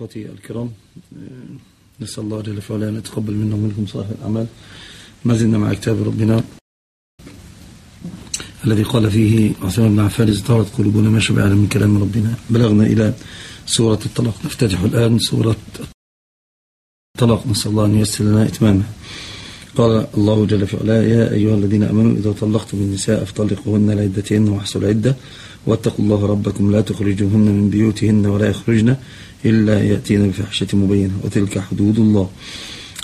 إخوتي الكرام نسأل الله جل وعلا أن يتقبل منا ومنكم صالح الأعمال. ما زلنا مع كتاب ربنا الذي قال فيه عثمان بن عفان ازدهرت قلوبنا ما شبعنا من كلام ربنا. بلغنا إلى سورة الطلاق. نفتتح الآن سورة الطلاق. نسأل الله أن ييسر لنا إتمامها. قال الله جل وعلا يا أيها الذين أمنوا إذا طلقتم النساء فطلقوهن لعدتهن وأحصوا العدة واتقوا الله ربكم لا تخرجوهن من بيوتهن ولا يخرجن إلا يأتين بفحشة مبينة وتلك حدود الله.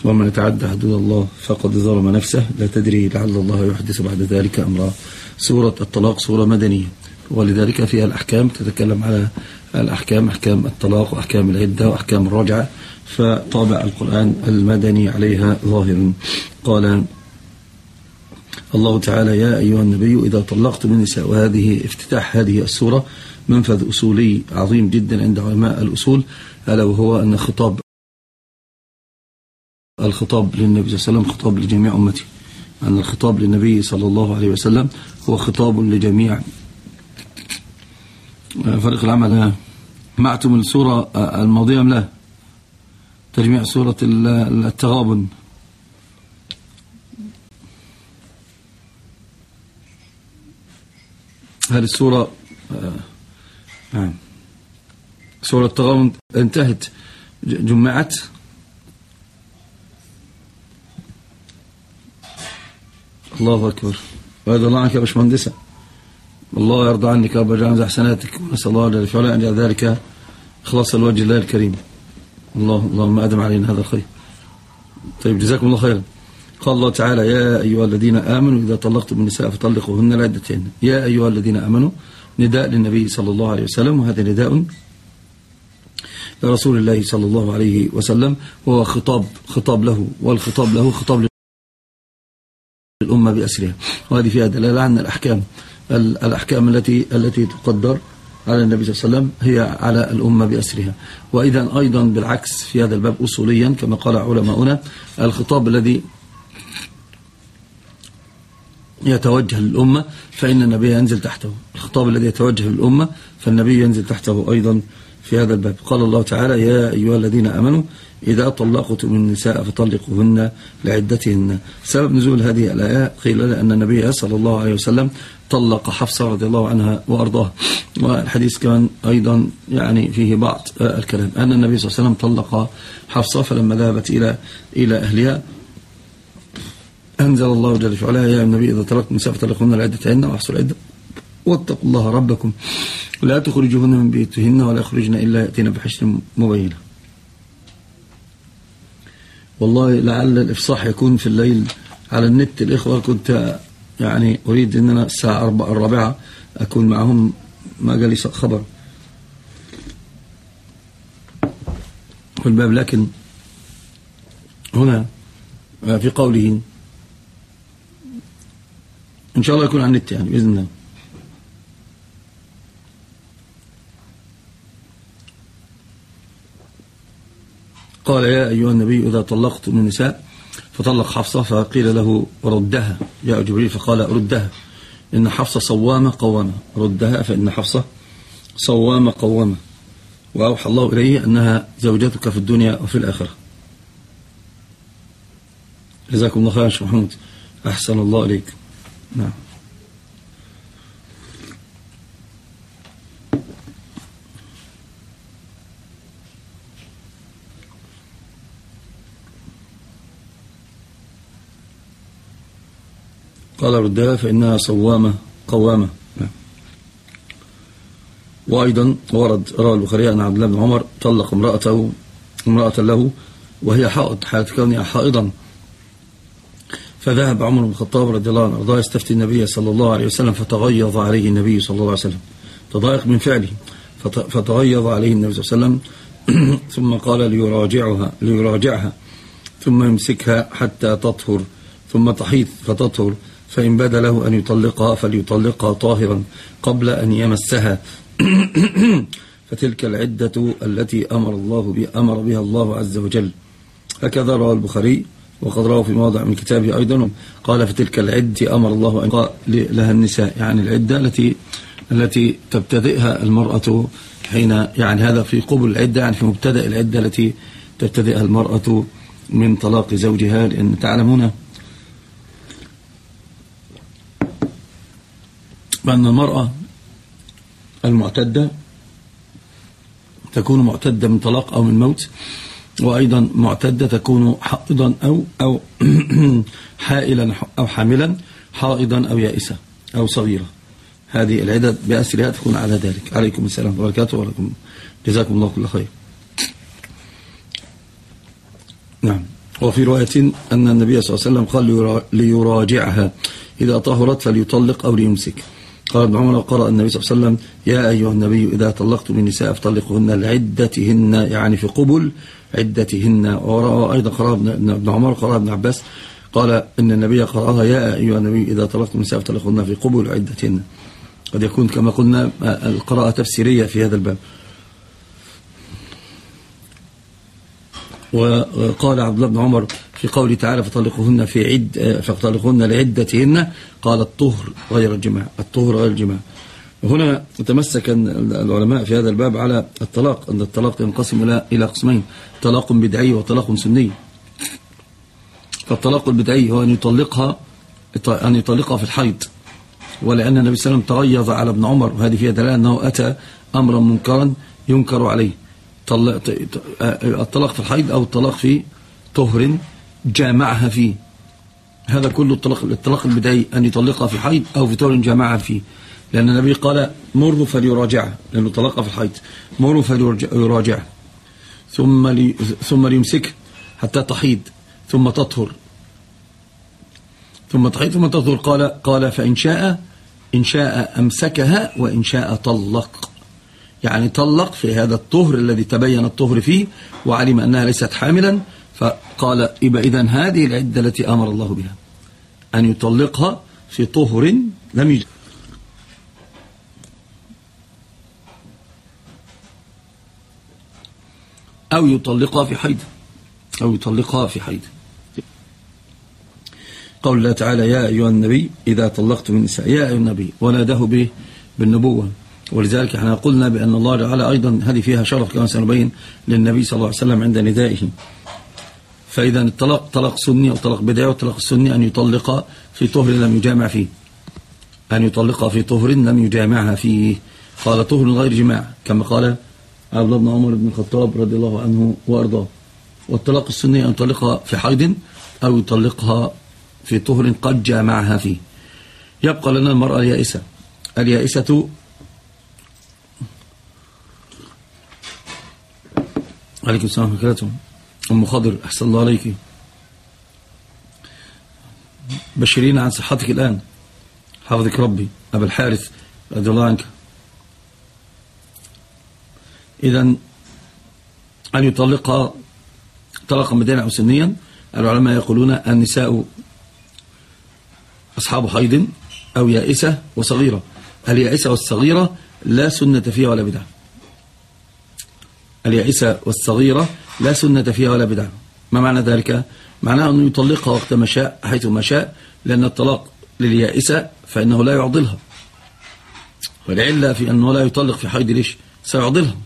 ومن يتعدى حدود الله فقد ظلم نفسه. لا تدري لعل الله يحدث بعد ذلك أمرا. سورة الطلاق سورة مدنية. ولذلك فيها الأحكام تتكلم على الأحكام أحكام الطلاق وأحكام العدة وأحكام الرجعة. فطابع القرآن المدني عليها ظاهر. قال الله تعالى يا أيها النبي إذا طلقتم النساء وهذه افتتاح هذه السورة منفذ أصولي عظيم جدا عند علماء الأصول ألا وهو أن خطاب الخطاب للنبي صلى الله عليه وسلم خطاب لجميع أمته أن الخطاب للنبي صلى الله عليه وسلم هو خطاب لجميع فريق العمل. معتم السورة الماضية أم لا؟ تجميع سورة التغابن. هل السورة نعم. سورة التغابن انتهت. جمعت. الله أكبر. ويرضى الله عنك يا باشمهندسة. الله يرضى عنك أبا جعل أحسناتك ونسأل الله جل وعلا أن ذلك إخلاص الوجه الله الكريم. الله اللهم أدم علينا هذا الخير. طيب جزاكم الله خيرا. قال الله تعالى يا أيها الذين آمنوا إذا طلقتم النساء فطلقوهن لعدتهن يا أيها الذين آمنوا نداء للنبي صلى الله عليه وسلم وهذا نداء لرسول الله صلى الله عليه وسلم وهو خطاب خطاب له والخطاب له خطاب للأمة بأسرها. وهذه فيها دلالة عن الأحكام الأحكام التي التي تقدر على النبي صلى الله عليه وسلم هي على الأمة بأسرها. وإذا أيضا بالعكس في هذا الباب أصوليا كما قال علماؤنا الخطاب الذي يتوجه للأمة فإن النبي ينزل تحته. الخطاب الذي يتوجه للأمة فالنبي ينزل تحته أيضا في هذا الباب. قال الله تعالى يا أيها الذين أمنوا إذا طلقتم النساء فطلقوهن لعدتهن. سبب نزول هذه الآية قيل لأن النبي صلى الله عليه وسلم طلق حفصة رضي الله عنها وأرضاها والحديث كمان أيضا يعني فيه بعض الكلام. أن النبي صلى الله عليه وسلم طلق حفصة فلما ذهبت إلى إلى أهلها أنزل الله جل وعلا يا النبي إذا طلقتم النساء فطلقوهن لعدتهن وأحصوا العدة. واتقوا الله ربكم. لا تخرجوهن من بيوتهن ولا يخرجن إلا يأتين بحشر مبينة والله لعل الإفصاح يكون في الليل على النت. الإخوة كنت يعني أريد أن أنا الساعة الرابعة أكون معهم. ما جالي خبر. في الباب لكن هنا في قوله إن شاء الله يكون على النت يعني بإذن الله. قال يا أيها النبي إذا طلقتم النساء فطلق حفصة فقيل له ردها. جاء جبريل فقال ردها. إن حفصة صوامة قوامة. ردها فإن حفصة صوامة قوامة. وأوحى الله إليه أنها زوجتك في الدنيا وفي الآخرة. جزاكم الله خير محمود. أحسن الله إليك. نعم. قال ردها فإنها صوامة قوامة. وأيضا ورد روى البخاري أن عبد الله بن عمر طلق امرأته امرأة له وهي حائض حالة كونها حائضا. فذهب عمر بن الخطاب رضي الله عنه أرضاه يستفتي النبي صلى الله عليه وسلم فتغيظ عليه النبي صلى الله عليه وسلم. تضايق من فعله. فتغيظ عليه النبي صلى الله عليه وسلم. ثم قال ليراجعها ليراجعها. ثم يمسكها حتى تطهر. ثم تحيط فتطهر. فإن بدا له أن يطلقها فليطلقها طاهرا قبل أن يمسها. فتلك العدة التي أمر الله بها أمر بها الله عز وجل. هكذا روى البخاري. وقد روى في موضع من كتابه أيضا. قال فتلك العدة أمر الله أن لها النساء. يعني العدة التي التي تبتدئها المرأة حين يعني هذا في قبل العدة يعني في مبتدأ العدة التي تبتدئها المرأة من طلاق زوجها لأن تعلمون بأن المرأة المعتدة تكون معتدة من طلاق أو من موت. وأيضا معتدة تكون حائضا أو, أو حائلا أو حاملا حائضا أو يائسة أو صغيرة. هذه العدد بأسرها تكون على ذلك. عليكم السلام وبركاته ولكم جزاكم الله كل خير. نعم. وفي رواية أن النبي صلى الله عليه وسلم قال ليراجعها إذا طهرت فليطلق أو ليمسك. قال ابن عمر قرأ النبي صلى الله عليه وسلم يا أيها النبي إذا طلقتم النساء فطلقهن لعدتهن يعني في قبل عدتهن. وأيضا قرأ ابن عمر قرأ ابن عباس. قال إن النبي قرأها يا أيها النبي إذا طلقتم النساء فطلقهن في قبل عدتهن. قد يكون كما قلنا القراءة تفسيرية في هذا الباب. وقال عبد الله بن عمر في قوله تعالى فطلقهن في عد فطلقهن لعدتهن. قال الطهر غير الجماع. الطهر غير الجماع. هنا تمسك العلماء في هذا الباب على الطلاق أن الطلاق ينقسم إلى إلى قسمين. طلاق بدعي وطلاق سني. فالطلاق البدعي هو أن يطلقها أن يطلقها في الحيض. ولأن النبي صلى الله عليه وسلم تغيظ على ابن عمر. وهذه فيها دلالة أنه أتى أمرا منكرا ينكر عليه. الطلاق في الحيض أو الطلاق في طهر جامعها فيه. هذا كله الطلاق, الطلاق البدعي أن يطلقها في حيض أو في طهر جامعها فيه. لأن النبي قال مروا فليراجعها لأنه طلقها في الحيض. مروا فليراجعها ثم لي ثم ليمسك حتى تحيض ثم تطهر. ثم تحيض ثم تطهر. قال قال فإن شاء إن شاء أمسكها وإن شاء طلق. يعني طلق في هذا الطهر الذي تبين الطهر فيه وعلم أنها ليست حاملا فقال إبا إذن هذه العدة التي أمر الله بها. أن يطلقها في طهر لم يجد. أو يطلقها في حيض. أو يطلقها في حيض. قول الله تعالى يا أيها النبي إذا طلقتم النساء يا أيها النبي وناداه به بالنبوة. ولذلك إحنا قلنا بأن الله تعالى أيضا هذه فيها شرف كما سنبين للنبي صلى الله عليه وسلم عند ندائه. فإذا الطلاق طلاق سني أو طلاق بداية والطلاق السني أن يطلق في طهر لم يجامع فيه. أن يطلق في طهر لم يجامعها فيه. قال طهر غير جماع كما قال عبد الله بن عمر بن الخطاب رضي الله عنه وأرضاه. والطلاق السني أن يطلقها في حيض أو يطلقها في طهر قد جامعها فيه. يبقى لنا المرأة اليائسة. اليائسة عليكم السلام وبركاته. أم خضر أحسن الله عليك. بشرين عن صحتك الآن. حفظك ربي أبا الحارث رضي الله عنك. إذا أن يطلقها طلقا مدينة أو سنيا العلماء يقولون النساء أصحاب حيض أو يائسة وصغيرة. اليائسة والصغيرة لا سنة فيها ولا بدعة. اليائسة والصغيرة لا سنة فيها ولا بدعة. ما معنى ذلك؟ معناه أنه يطلقها وقت ما شاء حيث ما شاء لأن الطلاق لليائسة فإنه لا يعضلها. والعلة في أنه لا يطلق في حيض ليش سيعضلها.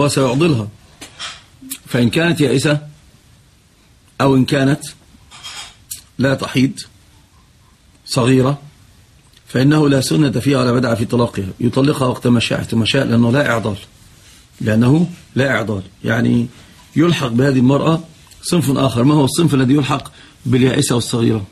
فهو سيعضلها فإن كانت يائسة أو إن كانت لا تحيض صغيرة فإنه لا سنة فيها ولا بدع في طلاقها. يطلقها وقت ما شاء لأنه لا إعضال. لأنه لا إعضال. يعني يلحق بهذه المرأة صنف آخر. ما هو الصنف الذي يلحق باليائسة والصغيرة؟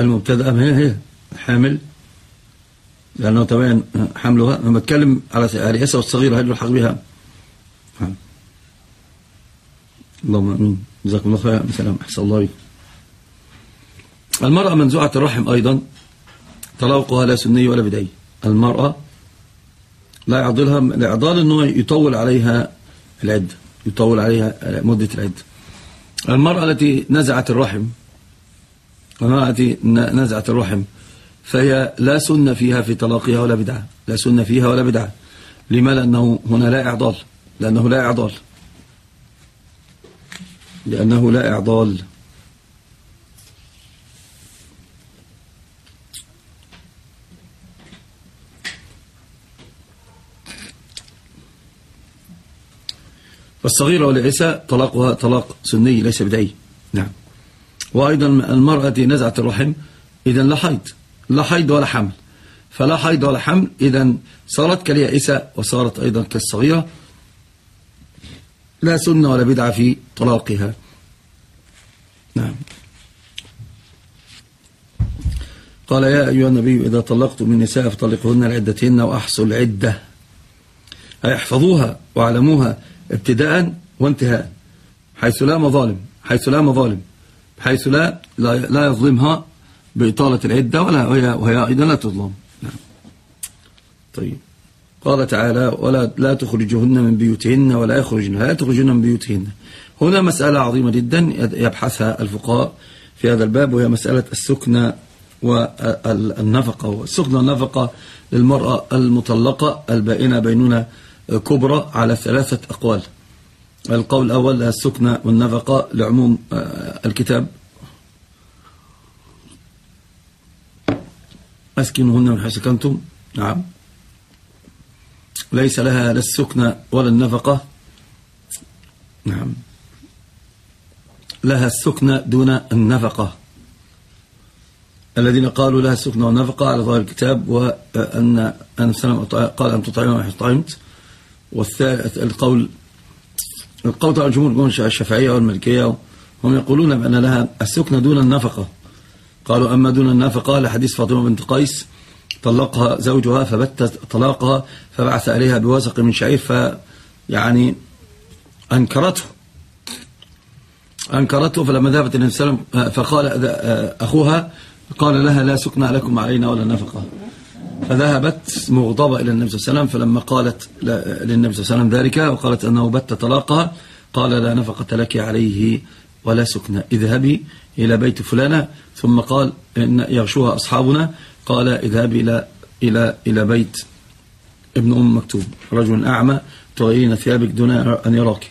المبتدأ هي هي؟ حامل. لأنه تبين حملها. لما بتكلم على اليأسة والصغيرة هل يلحق بها. نعم. اللهم آمين. جزاكم الله خير سلام. أحسن الله بك المرأة منزوعة الرحم أيضا. طلاقها لا سني ولا بدعي. المرأة لا يعضلها لإعضال أنه يطول عليها العدة يطول عليها مدة العدة المرأة التي نزعت الرحم التي نزعت الرحم. فهي لا سنة فيها في طلاقها ولا بدعة. لا سنة فيها ولا بدعة. لما؟ لأنه هنا لا إعضال. لأنه لا إعضال. لأنه لا إعضال. فالصغيرة والعساء طلاقها طلاق سني ليس بدعي. نعم. وأيضا المرأة نزعت الرحم إذا لا حيض لا حيض ولا حمل. فلا حيض ولا حمل إذا صارت كاليائسة وصارت أيضا كالصغيرة. لا سنة ولا بدعة في طلاقها. نعم. قال يا أيها النبي إذا طلقتم من نساء فطلقهن لعدتهن وأحصوا العدة. أي احفظوها واعلموها ابتداء وانتهاء حيث لا مظالم حيث لا مظالم. حيث لا لا يظلمها بإطالة العدة ولا وهي, وهي أيضا لا تظلم. نعم. طيب. قال تعالى ولا لا تخرجهن من بيوتهن ولا يخرجن لا تخرجن من بيوتهن. هنا مسألة عظيمة جدا يبحثها الفقهاء في هذا الباب وهي مسألة السكنة والنفقة السكنة والنفقة للمرأة المطلقة البائنة بيننا كبرى على ثلاثة أقوال. القول الأول السكنة والنفقة لعموم آه، الكتاب. أسكنهن من حيث كنتم نعم. ليس لها لا السكنة ولا النفقة. نعم. لها السكنة دون النفقة. الذين قالوا لها السكنة والنفقة على ظاهر الكتاب وأن أن قال أن تطعموا ما طعمت. والثالث القول القول طبعا الجمهور الشافعية والملكية هم يقولون بأن لها السكنة دون النفقة. قالوا أما دون النفقة لحديث فاطمة بنت قيس طلقها زوجها فبت طلاقها فبعث عليها بوثق من شعير فيعني أنكرته. أنكرته فلما ذهبت النبي صلى الله عليه وسلم فقال أخوها قال لها لا سكن لكم علينا ولا نفقة. فذهبت مغضبة إلى النبي صلى الله عليه وسلم فلما قالت للنبي صلى الله عليه وسلم ذلك وقالت أنه بت طلاقها قال لا نفقة لك عليه ولا سكن اذهبي إلى بيت فلانة. ثم قال إن يغشوها أصحابنا قال اذهبي إلى, إلى, إلى بيت ابن أم مكتوب رجل أعمى تغيرين ثيابك دون أن يراك.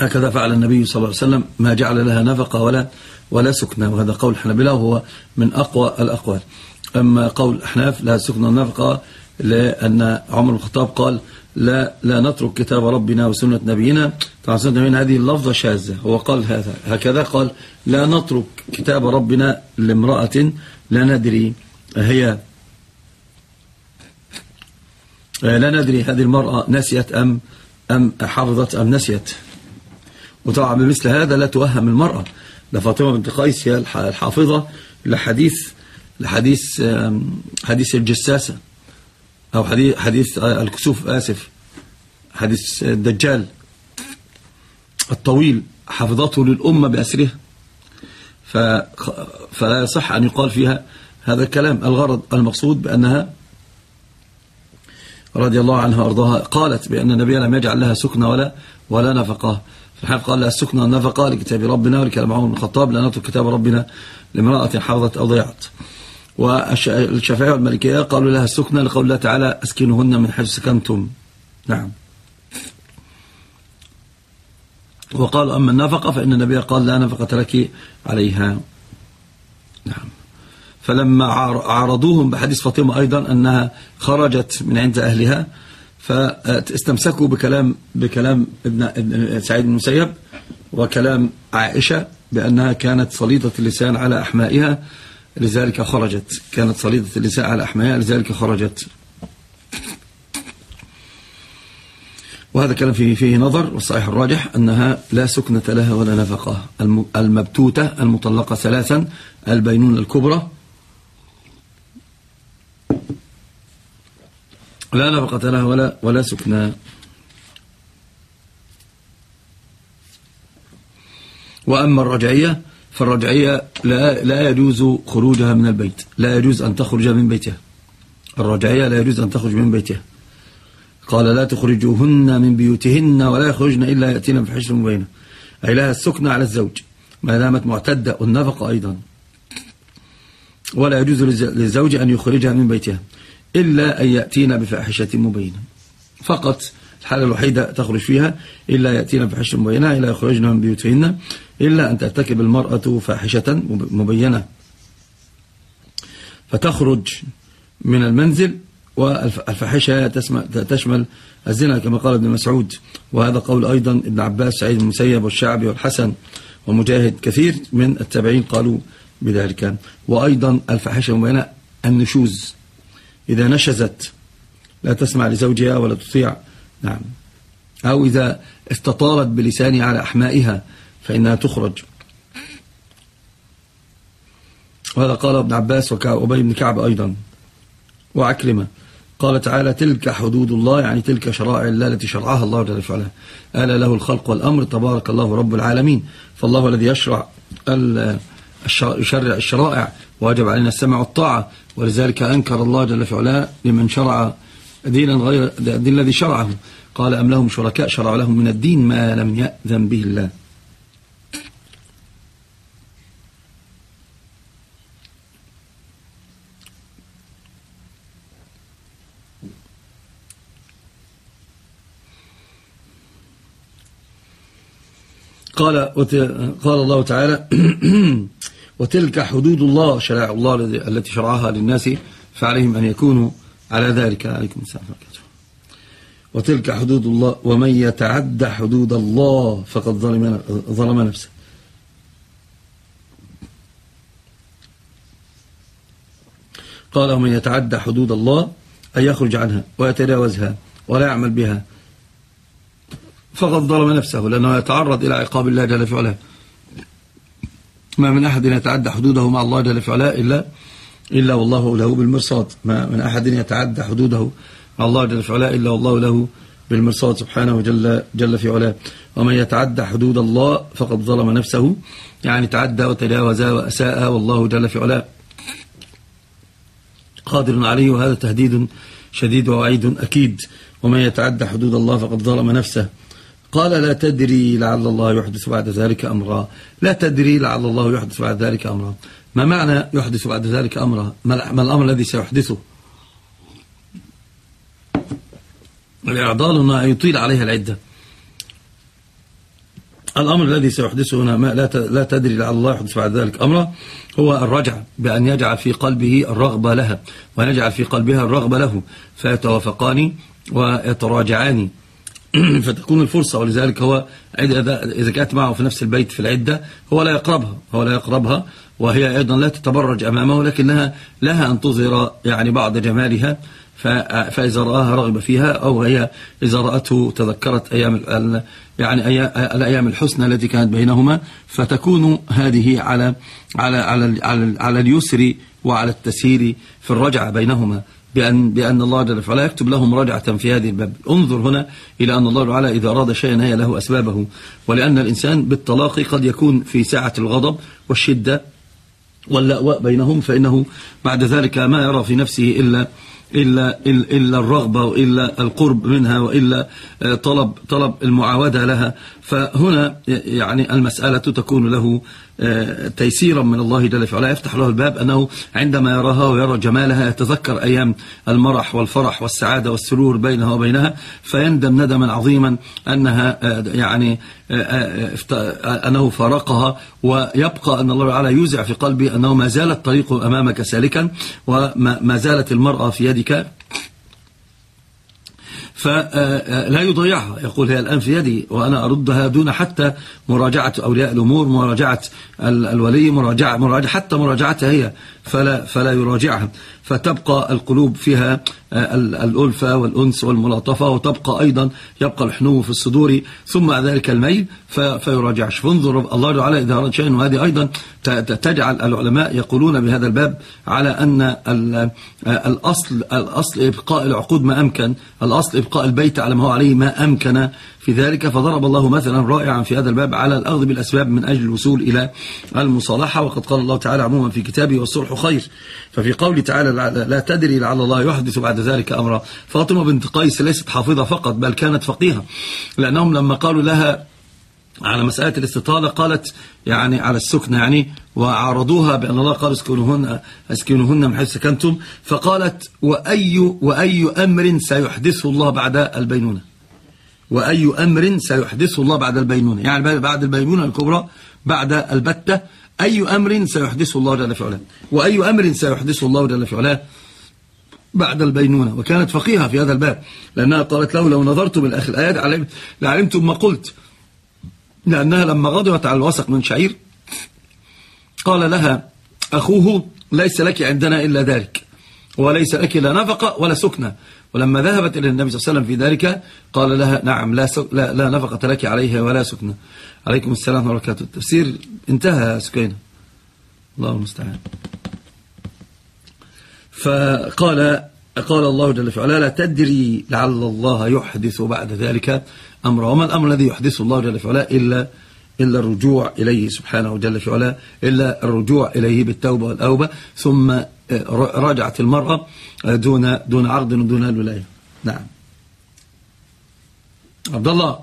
هكذا فعل النبي صلى الله عليه وسلم ما جعل لها نفقة ولا ولا سكنة وهذا قول حنبلة وهو من أقوى الأقوال. أما قول أحناف لا سكنة النفقة لأن عمر بن الخطاب قال لا لا نترك كتاب ربنا وسنة نبينا. طبعا سنة نبينا هذه اللفظة شاذة هو قال هذا. هكذا قال لا نترك كتاب ربنا لامرأة لا ندري هي لا ندري هذه المرأة نسيت أم أم حفظت أم نسيت. وطبعا بمثل هذا لا توهم المرأة. لفاطمة بنت قيس هي الحافظة لحديث لحديث حديث الجساسة أو حديث, حديث الكسوف آسف حديث الدجال. الطويل حفظته للأمة بأسرها فلا يصح أن يقال فيها هذا الكلام. الغرض المقصود بأنها رضي الله عنها وأرضاها قالت بأن النبي لم يجعل لها سكنة ولا ولا نفقة. الحافظ قال لا السكنة والنفقة لكتاب ربنا ولكلام عمر بن الخطاب لا نترك كتاب ربنا لامرأة حافظت أو ضيعت. والشافعية والمالكية قالوا لها السكنة لقول الله تعالى أسكنهن من حيث سكنتم. نعم. وقالوا أما النفقة فإن النبي قال لا نفقة لك عليها. نعم. فلما عارضوهم بحديث فاطمة أيضا أنها خرجت من عند أهلها فاستمسكوا بكلام بكلام ابن سعيد بن المسيب وكلام عائشة بأنها كانت صليدة اللسان على أحمائها لذلك خرجت. كانت صليدة اللسان على أحمائها لذلك خرجت. وهذا كلام فيه, فيه نظر والصحيح الراجح أنها لا سكنة لها ولا نفقة. المبتوتة المطلقة ثلاثا البينون الكبرى لا نفقة لها ولا, ولا سكنى. وأما الرجعية فالرجعية لا, لا يجوز خروجها من البيت لا يجوز أن تخرج من بيتها. الرجعية لا يجوز أن تخرج من بيتها. قال لا تخرجوهن من بيوتهن ولا يخرجن إلا يأتين بفحش مبينة. أي لها السكنة على الزوج ما دامت معتدة والنفقة أيضا. ولا يجوز للزوج أن يخرجها من بيتها. إلا أن يأتين بفاحشة مبينة. فقط الحالة الوحيدة تخرج فيها إلا يأتين بفاحشة مبينة إلا يخرجن من بيوتهن إلا أن ترتكب المرأة فاحشة مبينة. فتخرج من المنزل والفاحشة تشمل الزنا كما قال ابن مسعود. وهذا قول أيضا ابن عباس سعيد المسيب والشعبي والحسن ومجاهد كثير من التابعين قالوا بذلك. وأيضا الفاحشة مبينة النشوز. إذا نشزت لا تسمع لزوجها ولا تطيع. نعم. أو إذا استطالت بلسانها على أحمائها فإنها تخرج. وهذا قال ابن عباس وأبي بن كعب أيضا. وعكرمة قال تعالى تلك حدود الله يعني تلك شرائع الله التي شرعها الله جل وعلا. آل له الخلق والأمر تبارك الله رب العالمين. فالله الذي يشرع يشرع الشرائع واجب علينا السمع والطاعة ولذلك أنكر الله جل وعلا لمن شرع دينا غير الدين الذي شرعه. قال أم لهم شركاء شرع لهم من الدين ما لم يأذن به الله. قال قال الله تعالى وتلك حدود الله شرائع الله التي شرعها للناس فعليهم أن يكونوا على ذلك. عليكم السلام وتلك حدود الله ومن يتعد حدود الله فقد ظلم ظلم نفسه. قال ومن يتعدى حدود الله أن يخرج عنها ويتجاوزها ولا يعمل بها فقد ظلم نفسه لأنه يتعرض إلى عقاب الله جل في علاه ما من أحد يتعدى حدوده مع الله جل في علاه إلا, إلا والله له بالمرصاد. ما من أحد يتعدى حدوده مع الله جل في علاه إلا والله له بالمرصاد سبحانه جل, جل في علاه. ومن يتعدى حدود الله فقد ظلم نفسه. يعني تعدى وتجاوز وأساء والله جل في علاه. قادر عليه وهذا تهديد شديد ووعيد أكيد. ومن يتعدى حدود الله فقد ظلم نفسه. قال لا تدري لعل الله يحدث بعد ذلك أمرا. لا تدري لعل الله يحدث بعد ذلك أمرا. ما معنى يحدث بعد ذلك أمرا؟ ما الأمر الذي سيحدثه؟ الإعضال أنه يطيل عليها العدة. الأمر الذي سيحدثه هنا ما لا تدري لعل الله يحدث بعد ذلك أمرا هو الرجع بأن يجعل في قلبه الرغبة لها. ويجعل في قلبها الرغبة له. فيتوافقان ويتراجعان. فتكون الفرصة ولذلك هو إذا كانت معه في نفس البيت في العدة هو لا يقربها هو لا يقربها وهي أيضا لا تتبرج أمامه لكنها لها أن تظهر يعني بعض جمالها فإذا رآها رغب فيها أو هي إذا رأته تذكرت أيام يعني الأيام الحسنى التي كانت بينهما فتكون هذه على على على على, على اليسر وعلى التسهيل في الرجعة بينهما. بأن, بأن الله جل وعلا يكتب لهم رجعة في هذه الباب. انظر هنا إلى أن الله تعالى إذا أراد شيئا هي له أسبابه. ولأن الإنسان بالطلاق قد يكون في ساعة الغضب والشدة واللأواء بينهم فإنه بعد ذلك ما يرى في نفسه إلا إلا, إلا الرغبة وإلا القرب منها وإلا طلب, طلب المعاودة لها. فهنا يعني المسألة تكون له تيسيرا من الله جل وعلا يفتح له الباب أنه عندما يراها ويرى جمالها يتذكر أيام المرح والفرح والسعادة والسرور بينها وبينها فيندم ندما عظيما أنها آه، يعني أنه فارقها ويبقى أن الله تعالى يوزع في قلبي أنه ما زال الطريق أمامك سالكا وما زالت المرأة في يدك. فلا يضيعها. يقول هي الآن في يدي وأنا أردها دون حتى مراجعة أولياء الأمور مراجعة الولي مراجعة, مراجعة حتى مراجعتها هي فلا, فلا يراجعها. فتبقى القلوب فيها آه، الألفة والأنس والملاطفة وتبقى أيضا يبقى الحنو في الصدور. ثم ذلك الميل فيراجعش. فانظر الله تعالى إذا أراد شيئا وهذه أيضا تجعل العلماء يقولون بهذا الباب على أن الأصل, الأصل إبقاء العقود ما أمكن الأصل إبقاء البيت على ما هو عليه ما أمكن. في ذلك فضرب الله مثلا رائعا في هذا الباب على الأخذ بالأسباب من أجل الوصول إلى المصالحة وقد قال الله تعالى عموما في كتابه والصلح خير. ففي قوله تعالى لا تدري لعل الله يحدث بعد ذلك أمرا. فاطمة بنت قيس ليست حافظة فقط بل كانت فقيهة لأنهم لما قالوا لها على مسألة الاستطالة قالت يعني على السكنة يعني وعارضوها بأن الله قال اسكنوهن, اسكنوهن من حيث سكنتم. فقالت وأي, وأي أمر سيحدثه الله بعد البينونة؟ وأي أمر سيحدثه الله بعد البينونة؟ يعني بعد البينونة الكبرى بعد البتة أي أمر سيحدثه الله جل في علاه؟ وأي أمر سيحدثه الله جل في علاه بعد البينونة؟ وكانت فقيهة في هذا الباب لأنها قالت له لو نظرت بالأخ الآيات لعلمتم ما قلت. لأنها لما غضبت على الوسق من شعير قال لها أخوه ليس لك عندنا إلا ذلك وليس لك لا نفقة ولا سكنة. ولما ذهبت إلى النبي صلى الله عليه وسلم في ذلك قال لها نعم لا, لا, لا نفقة لك عليها ولا سكنة. عليكم السلام وبركاته التفسير انتهى سكينة. الله المستعان. فقال قال الله جل وعلا لا تدري لعل الله يحدث بعد ذلك أمر وما الأمر الذي يحدثه الله جل وعلا إلا إلا الرجوع إليه سبحانه جل وعلا إلا الرجوع إليه بالتوبة والأوبة. ثم رجعت المرأة دون دون عرض ودون الولاية. نعم. عبد الله.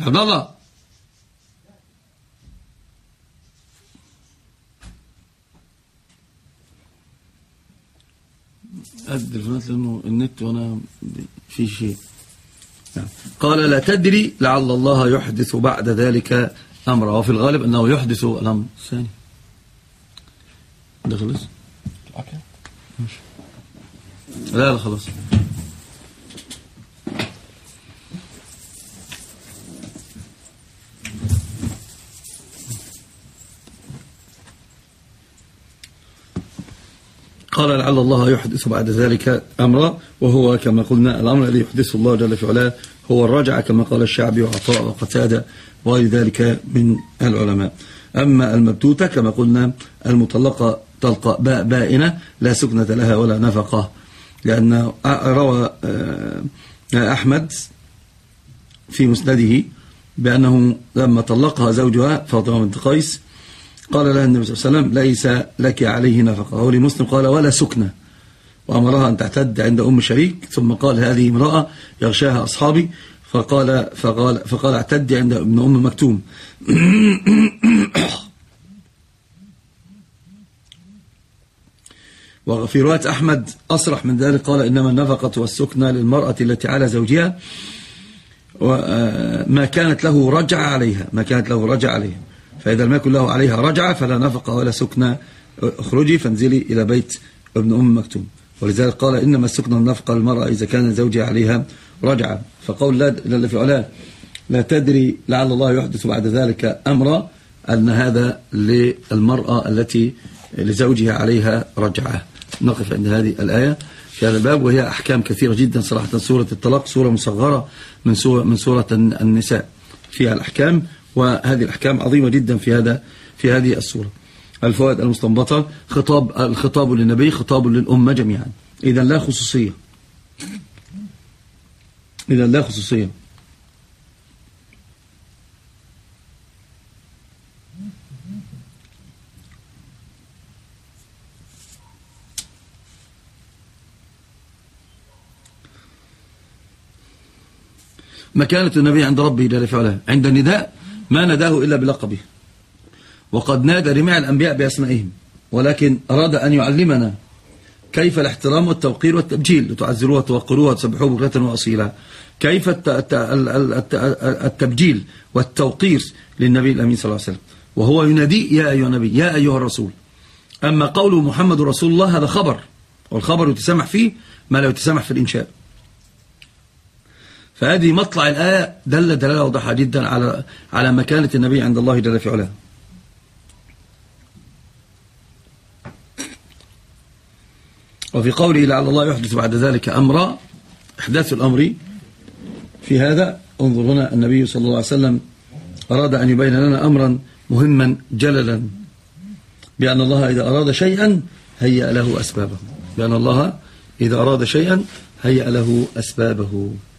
عبد الله. التليفونات لأنه النت وأنا في شيء. قال لا تدري لعل الله يحدث بعد ذلك أمرا. وفي الغالب أنه يحدث الأمر. الثاني ده خلص؟ لا لا خلاص. قال لعل الله يحدث بعد ذلك أمرا وهو كما قلنا الأمر الذي يحدثه الله جل في علاه هو الرجعة كما قال الشعبي وعطاء وقتادة وغير ذلك من العلماء. أما المبتوتة كما قلنا المطلقة طلقة بائنة لا سكنة لها ولا نفقة لأن روى آه، أحمد في مسنده بأنه لما طلقها زوجها فاطمة بنت قيس قال لها النبي صلى الله عليه وسلم ليس لك عليه نفقة. هو لمسلم قال ولا سكنة. وأمرها أن تعتد عند أم شريك ثم قال هذه امرأة يغشاها أصحابي. فقال, فقال, فقال اعتدي عند ابن أم مكتوم. وفي رواية أحمد أصرح من ذلك قال إنما النفقة والسكنة للمرأة التي على زوجها وما كانت له رجع عليها ما كانت له رجع عليها. فإذا لم يكن له عليها رجعة فلا نفقة ولا سكنة اخرجي فانزلي إلى بيت ابن أم مكتوم. ولذلك قال إنما السكنة النفقة للمرأة إذا كان زوجها عليها رجعة. فقول لا لا في علاه لا تدري لعل الله يحدث بعد ذلك أمرا أن هذا للمرأة التي لزوجها عليها رجعة. نقف عند هذه الآية. في هذا الباب وهي أحكام كثيرة جدا صراحة. سورة الطلاق سورة مصغرة من سورة النساء. فيها الأحكام وهذه الأحكام عظيمة جدا في هذا في هذه السورة الفوائد المستنبطة خطاب الخطاب للنبي خطاب للأمة جميعا. إذا لا خصوصية. إذا لا خصوصية. مكانة النبي عند ربه جل فعلا عند النداء ما نداه إلا بلقبه. وقد نادى جميع الأنبياء بأسمائهم ولكن أراد أن يعلمنا كيف الاحترام والتوقير والتبجيل لتعزروه وتوقروه وتسبحوه بكرة وأصيلا. كيف التبجيل والتوقير للنبي الأمين صلى الله عليه وسلم. وهو ينادي يا أيها النبي يا أيها الرسول. أما قوله محمد رسول الله هذا خبر. والخبر يتسامح فيه ما لا يتسامح في الإنشاء. فهذه مطلع الآية دل دلالة واضحة جدا على على مكانة النبي عند الله جل في علاه. وفي قوله لعل الله يحدث بعد ذلك أمرا إحداث الأمر في هذا انظر هنا النبي صلى الله عليه وسلم أراد أن يبين لنا أمرا مهما جللا بأن الله إذا أراد شيئا هيأ له أسبابه. بأن الله إذا أراد شيئا هيأ له أسبابه.